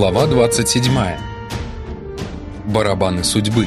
Глава 27. Барабаны судьбы.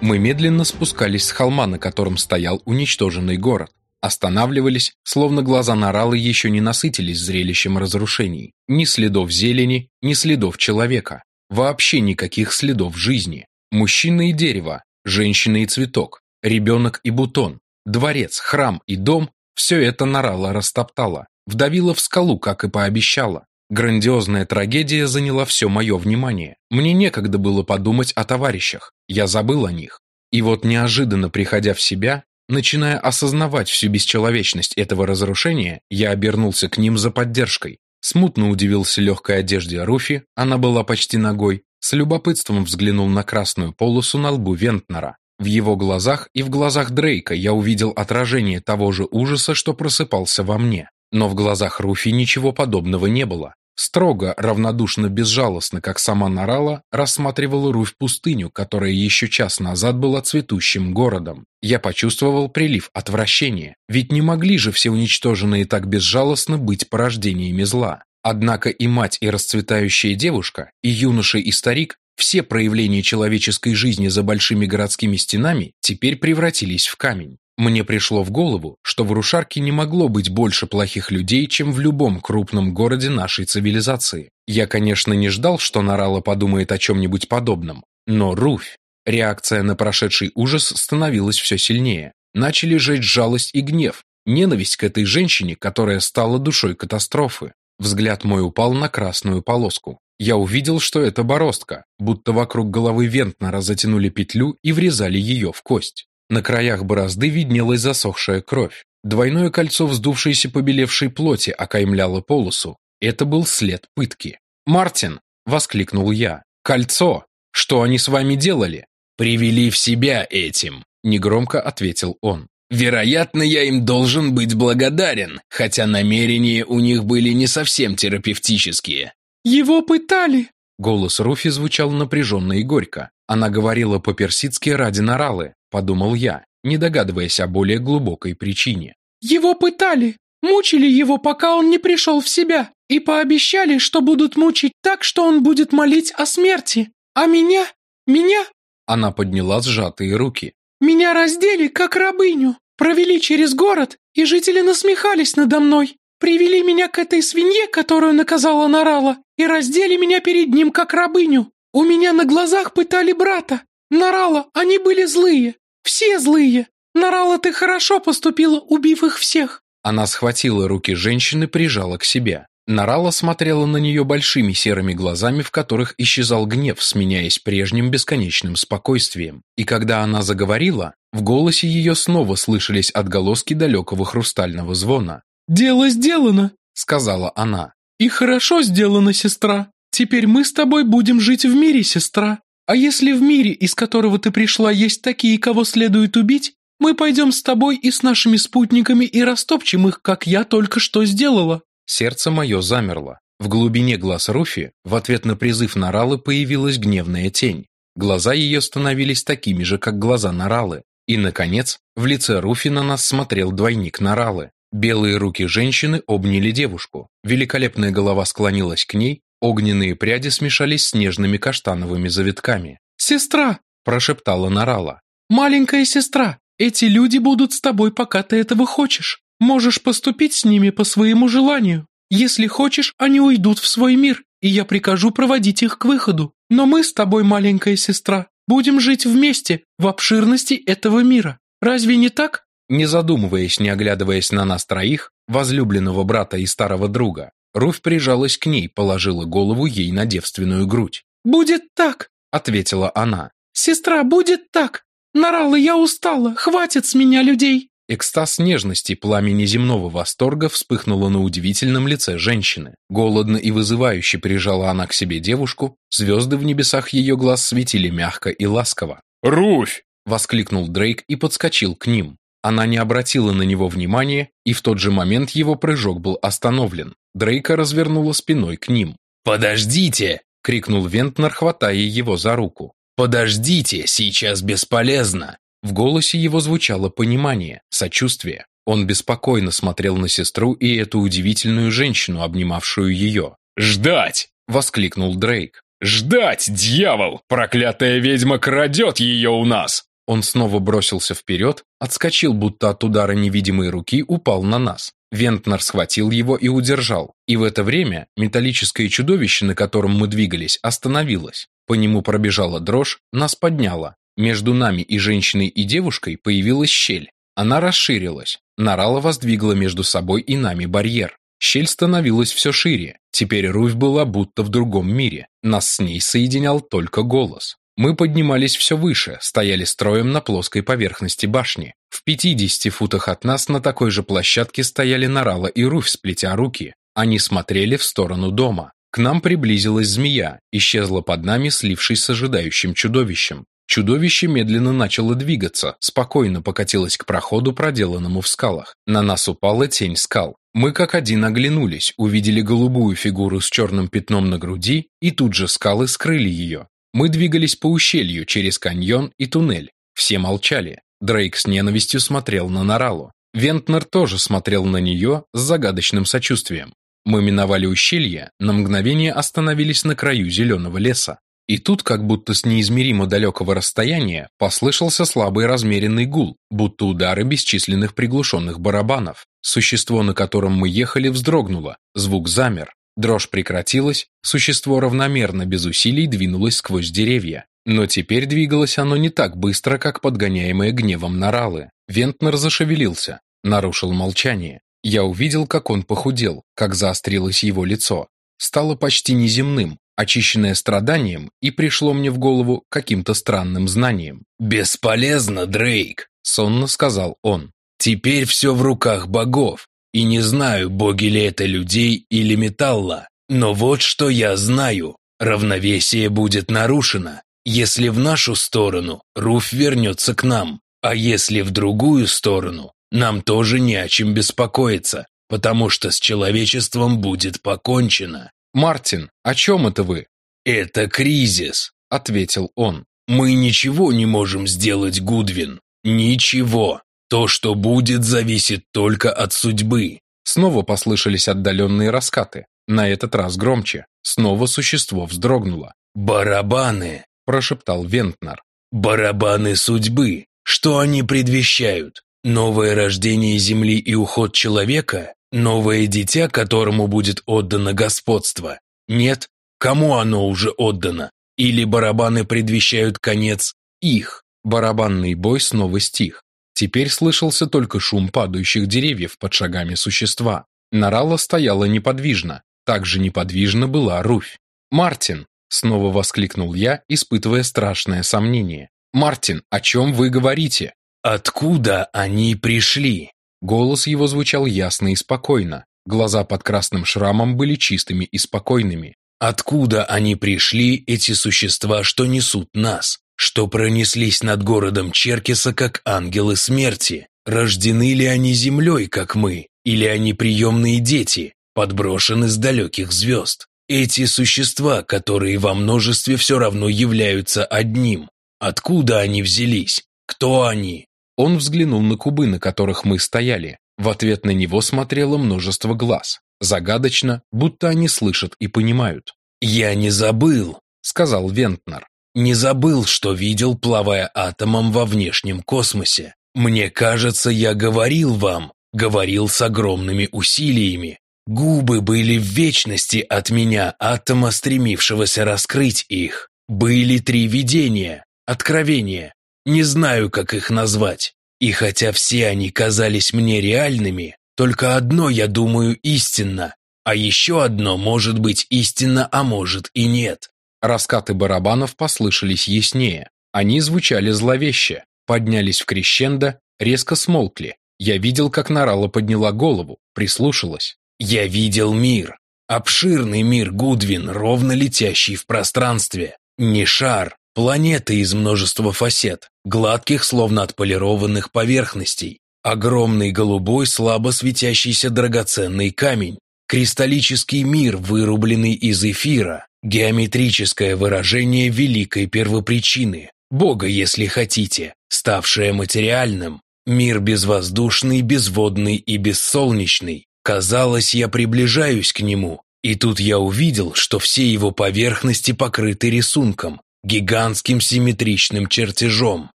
Мы медленно спускались с холма, на котором стоял уничтоженный город. Останавливались, словно глаза Наралы еще не насытились зрелищем разрушений. Ни следов зелени, ни следов человека. Вообще никаких следов жизни. Мужчина и дерево, женщина и цветок, ребенок и бутон, дворец, храм и дом – все это Нарала растоптала вдавила в скалу, как и пообещала. Грандиозная трагедия заняла все мое внимание. Мне некогда было подумать о товарищах, я забыл о них. И вот неожиданно приходя в себя, начиная осознавать всю бесчеловечность этого разрушения, я обернулся к ним за поддержкой. Смутно удивился легкой одежде Руфи, она была почти ногой, с любопытством взглянул на красную полосу на лбу Вентнера. В его глазах и в глазах Дрейка я увидел отражение того же ужаса, что просыпался во мне. Но в глазах Руфи ничего подобного не было. Строго, равнодушно, безжалостно, как сама Нарала, рассматривала Руфь пустыню, которая еще час назад была цветущим городом. Я почувствовал прилив отвращения, ведь не могли же все уничтоженные так безжалостно быть порождениями зла. Однако и мать, и расцветающая девушка, и юноша, и старик, все проявления человеческой жизни за большими городскими стенами теперь превратились в камень. Мне пришло в голову, что в Рушарке не могло быть больше плохих людей, чем в любом крупном городе нашей цивилизации. Я, конечно, не ждал, что Нарала подумает о чем-нибудь подобном, но Руфь. Реакция на прошедший ужас становилась все сильнее. Начали жечь жалость и гнев, ненависть к этой женщине, которая стала душой катастрофы. Взгляд мой упал на красную полоску. Я увидел, что это бороздка, будто вокруг головы Вентнера затянули петлю и врезали ее в кость. На краях борозды виднелась засохшая кровь. Двойное кольцо вздувшейся побелевшей плоти окаймляло полосу. Это был след пытки. «Мартин!» — воскликнул я. «Кольцо! Что они с вами делали?» «Привели в себя этим», — негромко ответил он. «Вероятно, я им должен быть благодарен, хотя намерения у них были не совсем терапевтические». «Его пытали!» Голос Руфи звучал напряженно и горько. Она говорила по-персидски ради Наралы, подумал я, не догадываясь о более глубокой причине. Его пытали, мучили его, пока он не пришел в себя, и пообещали, что будут мучить так, что он будет молить о смерти. А меня, меня... Она подняла сжатые руки. Меня раздели, как рабыню, провели через город, и жители насмехались надо мной. Привели меня к этой свинье, которую наказала Нарала, и раздели меня перед ним, как рабыню. У меня на глазах пытали брата. Нарала, они были злые. Все злые. Нарала, ты хорошо поступила, убив их всех. Она схватила руки женщины, прижала к себе. Нарала смотрела на нее большими серыми глазами, в которых исчезал гнев, сменяясь прежним бесконечным спокойствием. И когда она заговорила, в голосе ее снова слышались отголоски далекого хрустального звона. «Дело сделано», — сказала она. «И хорошо сделано, сестра. Теперь мы с тобой будем жить в мире, сестра. А если в мире, из которого ты пришла, есть такие, кого следует убить, мы пойдем с тобой и с нашими спутниками и растопчем их, как я только что сделала». Сердце мое замерло. В глубине глаз Руфи в ответ на призыв Наралы появилась гневная тень. Глаза ее становились такими же, как глаза Наралы. И, наконец, в лице Руфи на нас смотрел двойник Наралы. Белые руки женщины обняли девушку. Великолепная голова склонилась к ней, Огненные пряди смешались с нежными каштановыми завитками. «Сестра!» – прошептала Нарала. «Маленькая сестра, эти люди будут с тобой, пока ты этого хочешь. Можешь поступить с ними по своему желанию. Если хочешь, они уйдут в свой мир, и я прикажу проводить их к выходу. Но мы с тобой, маленькая сестра, будем жить вместе в обширности этого мира. Разве не так?» Не задумываясь, не оглядываясь на нас троих, возлюбленного брата и старого друга, Руфь прижалась к ней, положила голову ей на девственную грудь. «Будет так», — ответила она. «Сестра, будет так. Нарала, я устала, хватит с меня людей». Экстаз нежности, пламя неземного восторга вспыхнуло на удивительном лице женщины. Голодно и вызывающе прижала она к себе девушку, звезды в небесах ее глаз светили мягко и ласково. «Руфь!» — воскликнул Дрейк и подскочил к ним. Она не обратила на него внимания, и в тот же момент его прыжок был остановлен. Дрейка развернула спиной к ним. «Подождите!» — крикнул Вентнер, хватая его за руку. «Подождите, сейчас бесполезно!» В голосе его звучало понимание, сочувствие. Он беспокойно смотрел на сестру и эту удивительную женщину, обнимавшую ее. «Ждать!» – воскликнул Дрейк. «Ждать, дьявол! Проклятая ведьма крадет ее у нас!» Он снова бросился вперед, отскочил, будто от удара невидимой руки упал на нас. Вентнер схватил его и удержал. И в это время металлическое чудовище, на котором мы двигались, остановилось. По нему пробежала дрожь, нас подняло. Между нами и женщиной и девушкой появилась щель. Она расширилась. Нарала воздвигла между собой и нами барьер. Щель становилась все шире. Теперь Руфь была будто в другом мире. Нас с ней соединял только голос. Мы поднимались все выше, стояли строем на плоской поверхности башни. В 50 футах от нас на такой же площадке стояли Нарала и Руфь, сплетя руки. Они смотрели в сторону дома. К нам приблизилась змея, исчезла под нами, слившись с ожидающим чудовищем. Чудовище медленно начало двигаться, спокойно покатилось к проходу, проделанному в скалах. На нас упала тень скал. Мы как один оглянулись, увидели голубую фигуру с черным пятном на груди, и тут же скалы скрыли ее. Мы двигались по ущелью, через каньон и туннель. Все молчали. Дрейк с ненавистью смотрел на Наралу. Вентнер тоже смотрел на нее с загадочным сочувствием. Мы миновали ущелье, на мгновение остановились на краю зеленого леса. И тут, как будто с неизмеримо далекого расстояния, послышался слабый размеренный гул, будто удары бесчисленных приглушенных барабанов. Существо, на котором мы ехали, вздрогнуло, звук замер. Дрожь прекратилась, существо равномерно, без усилий двинулось сквозь деревья. Но теперь двигалось оно не так быстро, как подгоняемое гневом Наралы. Вентнер зашевелился, нарушил молчание. Я увидел, как он похудел, как заострилось его лицо. Стало почти неземным, очищенное страданием, и пришло мне в голову каким-то странным знанием. «Бесполезно, Дрейк», — сонно сказал он. «Теперь все в руках богов, и не знаю, боги ли это людей или металла. Но вот что я знаю. Равновесие будет нарушено. Если в нашу сторону, Руф вернется к нам, а если в другую сторону, нам тоже не о чем беспокоиться, потому что с человечеством будет покончено. «Мартин, о чем это вы?» «Это кризис», — ответил он. «Мы ничего не можем сделать, Гудвин. Ничего. То, что будет, зависит только от судьбы». Снова послышались отдаленные раскаты. На этот раз громче. Снова существо вздрогнуло. «Барабаны», – прошептал Вентнер. «Барабаны судьбы. Что они предвещают? Новое рождение Земли и уход человека? Новое дитя, которому будет отдано господство? Нет? Кому оно уже отдано? Или барабаны предвещают конец их? Барабанный бой снова стих. Теперь слышался только шум падающих деревьев под шагами существа. Нарала стояла неподвижно. Так же неподвижно была Руфь. «Мартин!» – снова воскликнул я, испытывая страшное сомнение. «Мартин, о чем вы говорите?» «Откуда они пришли?» Голос его звучал ясно и спокойно. Глаза под красным шрамом были чистыми и спокойными. «Откуда они пришли, эти существа, что несут нас? Что пронеслись над городом Черкеса, как ангелы смерти? Рождены ли они землей, как мы? Или они приемные дети, подброшены с далеких звезд? Эти существа, которые во множестве все равно являются одним. Откуда они взялись? Кто они? Он взглянул на кубы, на которых мы стояли. В ответ на него смотрело множество глаз. Загадочно, будто они слышат и понимают. «Я не забыл», — сказал Вентнер. «Не забыл, что видел, плавая атомом во внешнем космосе. Мне кажется, я говорил вам, говорил с огромными усилиями. Губы были в вечности от меня, атома, стремившегося раскрыть их. Были три видения, откровения, не знаю, как их назвать. И хотя все они казались мне реальными, только одно, я думаю, истинно, а еще одно может быть истинно, а может и нет. Раскаты барабанов послышались яснее. Они звучали зловеще, поднялись в крещендо, резко смолкли. Я видел, как Нарала подняла голову, прислушалась. Я видел мир. Обширный мир Гудвин, ровно летящий в пространстве. Не шар, Планеты из множества фасет, гладких, словно отполированных поверхностей. Огромный голубой, слабо светящийся драгоценный камень. Кристаллический мир, вырубленный из эфира. Геометрическое выражение великой первопричины. Бога, если хотите, ставшее материальным. Мир безвоздушный, безводный и бессолнечный. Казалось, я приближаюсь к нему, и тут я увидел, что все его поверхности покрыты рисунком, гигантским симметричным чертежом,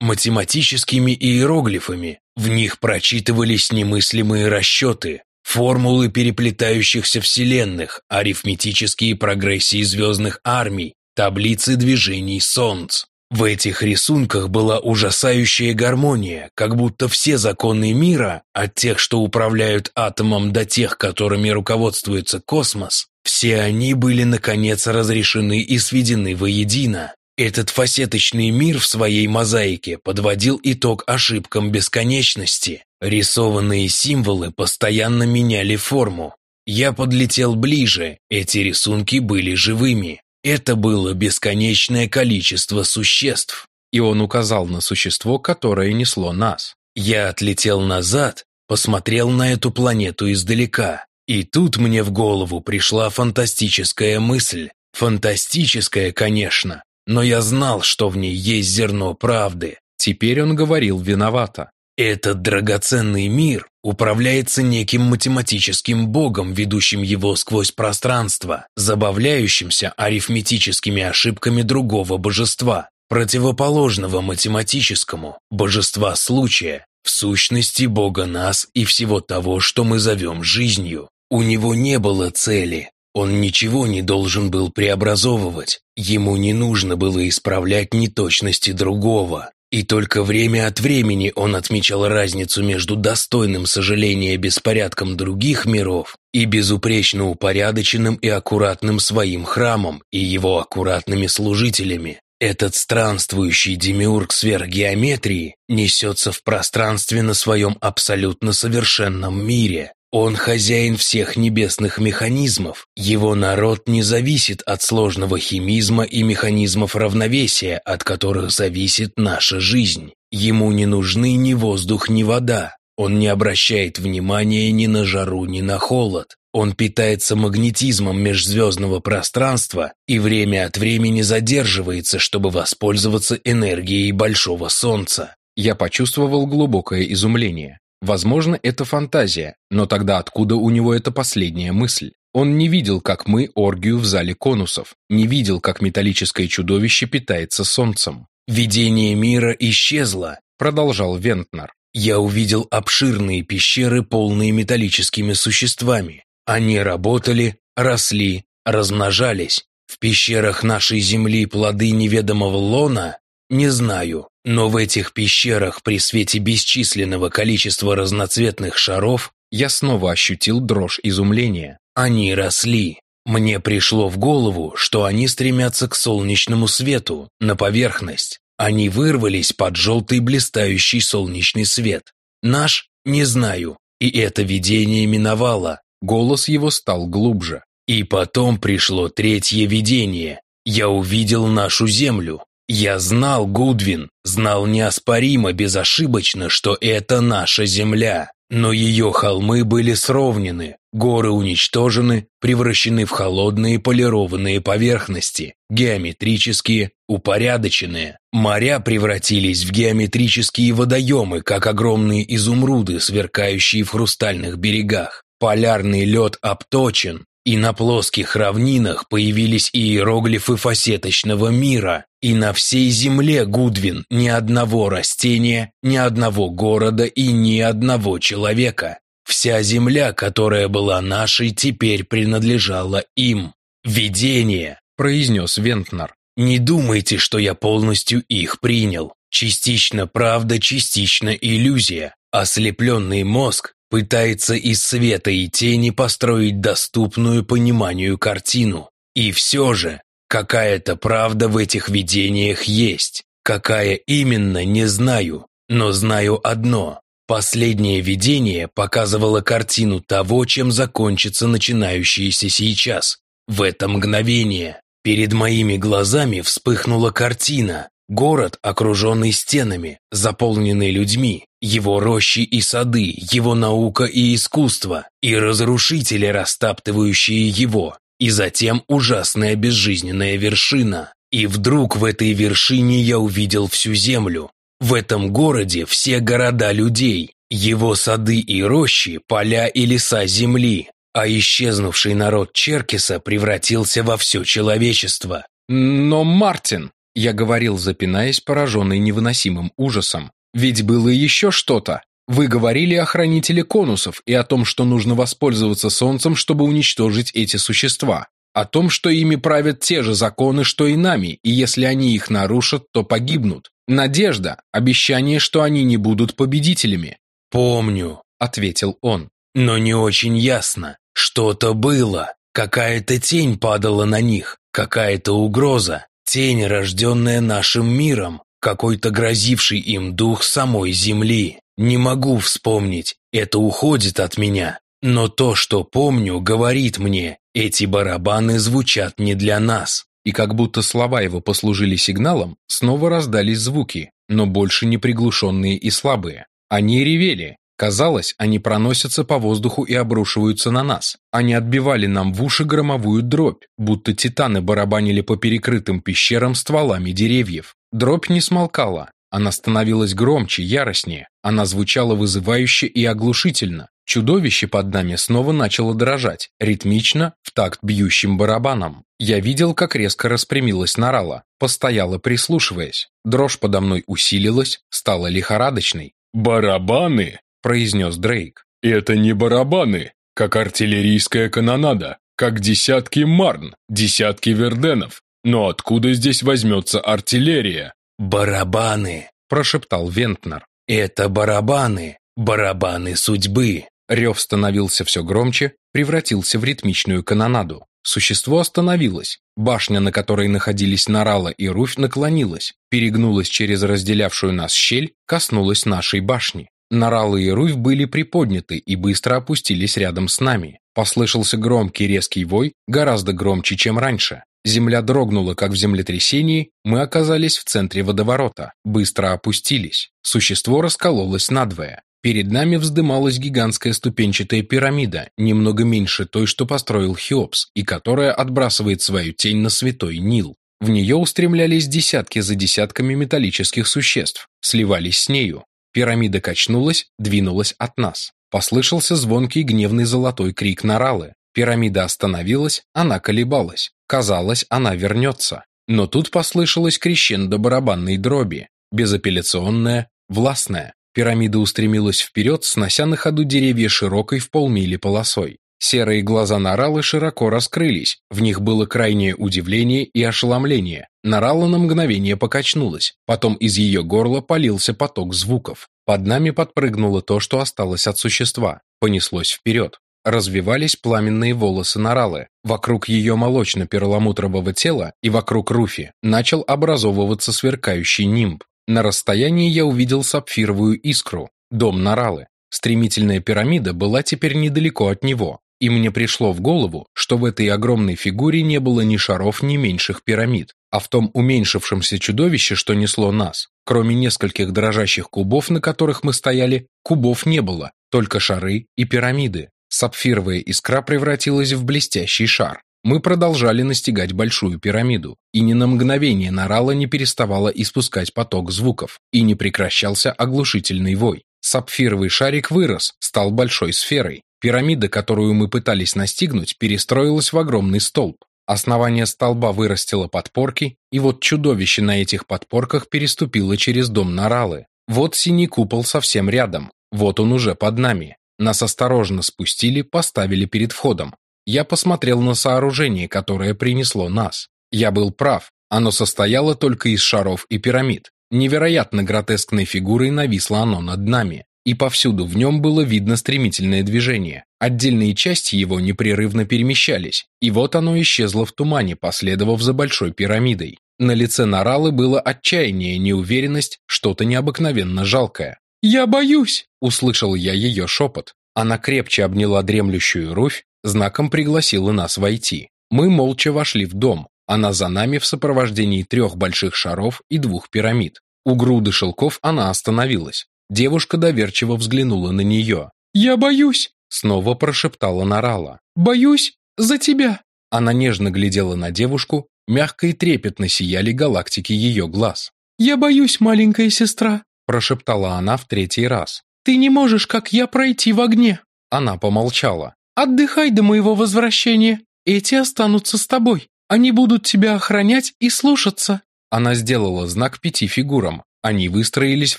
математическими иероглифами. В них прочитывались немыслимые расчеты, формулы переплетающихся вселенных, арифметические прогрессии звездных армий, таблицы движений солнц. В этих рисунках была ужасающая гармония, как будто все законы мира, от тех, что управляют атомом, до тех, которыми руководствуется космос, все они были, наконец, разрешены и сведены воедино. Этот фасеточный мир в своей мозаике подводил итог ошибкам бесконечности. Рисованные символы постоянно меняли форму. Я подлетел ближе, эти рисунки были живыми. Это было бесконечное количество существ. И он указал на существо, которое несло нас. Я отлетел назад, посмотрел на эту планету издалека. И тут мне в голову пришла фантастическая мысль. Фантастическая, конечно, но я знал, что в ней есть зерно правды. Теперь он говорил виновато. Этот драгоценный мир управляется неким математическим богом, ведущим его сквозь пространство, забавляющимся арифметическими ошибками другого божества, противоположного математическому, божества случая, в сущности бога нас и всего того, что мы зовем жизнью. У него не было цели, он ничего не должен был преобразовывать, ему не нужно было исправлять неточности другого. И только время от времени он отмечал разницу между достойным сожаления беспорядком других миров и безупречно упорядоченным и аккуратным своим храмом и его аккуратными служителями. Этот странствующий демиург сверхгеометрии несется в пространстве на своем абсолютно совершенном мире, он хозяин всех небесных механизмов. Его народ не зависит от сложного химизма и механизмов равновесия, от которых зависит наша жизнь. Ему не нужны ни воздух, ни вода. Он не обращает внимания ни на жару, ни на холод. Он питается магнетизмом межзвездного пространства и время от времени задерживается, чтобы воспользоваться энергией Большого Солнца. Я почувствовал глубокое изумление. Возможно, это фантазия, но тогда откуда у него эта последняя мысль? Он не видел, как мы оргию в зале конусов, не видел, как металлическое чудовище питается солнцем. «Видение мира исчезло», — продолжал Вентнер. «Я увидел обширные пещеры, полные металлическими существами. Они работали, росли, размножались. В пещерах нашей Земли плоды неведомого лона? Не знаю. Но в этих пещерах при свете бесчисленного количества разноцветных шаров я снова ощутил дрожь изумления. Они росли. Мне пришло в голову, что они стремятся к солнечному свету, на поверхность. Они вырвались под желтый блистающий солнечный свет. Наш – не знаю. И это видение миновало. Голос его стал глубже. И потом пришло третье видение. Я увидел нашу землю, я знал, Гудвин, знал неоспоримо, безошибочно, что это наша земля. Но ее холмы были сровнены, горы уничтожены, превращены в холодные полированные поверхности, геометрические, упорядоченные. Моря превратились в геометрические водоемы, как огромные изумруды, сверкающие в хрустальных берегах. Полярный лед обточен, и на плоских равнинах появились иероглифы фасеточного мира, и на всей земле, Гудвин, ни одного растения, ни одного города и ни одного человека. Вся земля, которая была нашей, теперь принадлежала им. «Видение», – произнес Вентнер. «Не думайте, что я полностью их принял. Частично правда, частично иллюзия. Ослепленный мозг пытается из света и тени построить доступную пониманию картину. И все же, какая-то правда в этих видениях есть. Какая именно, не знаю, но знаю одно. Последнее видение показывало картину того, чем закончится начинающееся сейчас. В это мгновение перед моими глазами вспыхнула картина, Город, окруженный стенами, заполненный людьми, его рощи и сады, его наука и искусство, и разрушители, растаптывающие его, и затем ужасная безжизненная вершина. И вдруг в этой вершине я увидел всю землю. В этом городе все города людей, его сады и рощи, поля и леса земли, а исчезнувший народ Черкиса превратился во все человечество. Но, Мартин, я говорил, запинаясь, пораженный невыносимым ужасом, ведь было еще что-то. Вы говорили о хранителе конусов и о том, что нужно воспользоваться солнцем, чтобы уничтожить эти существа. О том, что ими правят те же законы, что и нами, и если они их нарушат, то погибнут. Надежда, обещание, что они не будут победителями. «Помню», — ответил он, — «но не очень ясно. Что-то было, какая-то тень падала на них, какая-то угроза, тень, рожденная нашим миром, какой-то грозивший им дух самой земли. Не могу вспомнить, это уходит от меня. Но то, что помню, говорит мне, эти барабаны звучат не для нас. И как будто слова его послужили сигналом, снова раздались звуки, но больше не приглушенные и слабые. Они ревели, Казалось, они проносятся по воздуху и обрушиваются на нас. Они отбивали нам в уши громовую дробь, будто титаны барабанили по перекрытым пещерам стволами деревьев. Дробь не смолкала. Она становилась громче, яростнее. Она звучала вызывающе и оглушительно. Чудовище под нами снова начало дрожать, ритмично, в такт бьющим барабаном. Я видел, как резко распрямилась Нарала, постояла прислушиваясь. Дрожь подо мной усилилась, стала лихорадочной. «Барабаны!» Произнес Дрейк. «Это не барабаны, как артиллерийская канонада, как десятки марн, десятки верденов. Но откуда здесь возьмется артиллерия?» «Барабаны!» – прошептал Вентнер. «Это барабаны! Барабаны судьбы!» Рев становился все громче, превратился в ритмичную канонаду. Существо остановилось. Башня, на которой находились Нарала и Руфь, наклонилась, перегнулась через разделявшую нас щель, коснулась нашей башни. Наралы и Руйв были приподняты и быстро опустились рядом с нами. Послышался громкий резкий вой, гораздо громче, чем раньше. Земля дрогнула, как в землетрясении, мы оказались в центре водоворота, быстро опустились. Существо раскололось надвое. Перед нами вздымалась гигантская ступенчатая пирамида, немного меньше той, что построил Хеопс, и которая отбрасывает свою тень на святой Нил. В нее устремлялись десятки за десятками металлических существ, сливались с нею, Пирамида качнулась, двинулась от нас. Послышался звонкий гневный золотой крик Наралы. Пирамида остановилась, она колебалась. Казалось, она вернется. Но тут послышалось крещендо барабанной дроби. Безапелляционная, властная. Пирамида устремилась вперед, снося на ходу деревья широкой в полмили полосой. Серые глаза Наралы широко раскрылись, в них было крайнее удивление и ошеломление. Нарала на мгновение покачнулась, потом из ее горла полился поток звуков. Под нами подпрыгнуло то, что осталось от существа, понеслось вперед. Развивались пламенные волосы Наралы. Вокруг ее молочно-перламутрового тела и вокруг Руфи начал образовываться сверкающий нимб. На расстоянии я увидел сапфировую искру, дом Наралы. Стремительная пирамида была теперь недалеко от него, и мне пришло в голову, что в этой огромной фигуре не было ни шаров, ни меньших пирамид, а в том уменьшившемся чудовище, что несло нас, кроме нескольких дрожащих кубов, на которых мы стояли, кубов не было, только шары и пирамиды. Сапфировая искра превратилась в блестящий шар. Мы продолжали настигать большую пирамиду, и ни на мгновение Нарала не переставала испускать поток звуков, и не прекращался оглушительный вой. Сапфировый шарик вырос, стал большой сферой, Пирамида, которую мы пытались настигнуть, перестроилась в огромный столб. Основание столба вырастило подпорки, и вот чудовище на этих подпорках переступило через дом Наралы. Вот синий купол совсем рядом, вот он уже под нами. Нас осторожно спустили, поставили перед входом. Я посмотрел на сооружение, которое принесло нас. Я был прав, оно состояло только из шаров и пирамид. Невероятно гротескной фигурой нависло оно над нами и повсюду в нем было видно стремительное движение. Отдельные части его непрерывно перемещались, и вот оно исчезло в тумане, последовав за большой пирамидой. На лице Наралы было отчаяние, неуверенность, что-то необыкновенно жалкое. «Я боюсь!» – услышал я ее шепот. Она крепче обняла дремлющую Руфь, знаком пригласила нас войти. Мы молча вошли в дом, она за нами в сопровождении трех больших шаров и двух пирамид. У груды шелков она остановилась. Девушка доверчиво взглянула на нее. «Я боюсь!» Снова прошептала Нарала. «Боюсь за тебя!» Она нежно глядела на девушку, мягко и трепетно сияли галактики ее глаз. «Я боюсь, маленькая сестра», – прошептала она в третий раз. «Ты не можешь, как я, пройти в огне». Она помолчала. «Отдыхай до моего возвращения. Эти останутся с тобой. Они будут тебя охранять и слушаться». Она сделала знак пяти фигурам. Они выстроились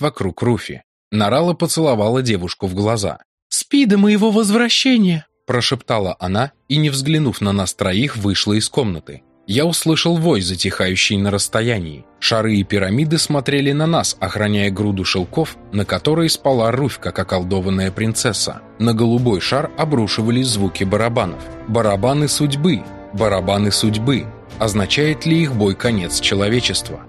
вокруг Руфи. Нарала поцеловала девушку в глаза. «Спи до моего возвращения», – прошептала она и, не взглянув на нас троих, вышла из комнаты. Я услышал вой, затихающий на расстоянии. Шары и пирамиды смотрели на нас, охраняя груду шелков, на которой спала Руфь, как околдованная принцесса. На голубой шар обрушивались звуки барабанов. Барабаны судьбы, барабаны судьбы. Означает ли их бой конец человечества?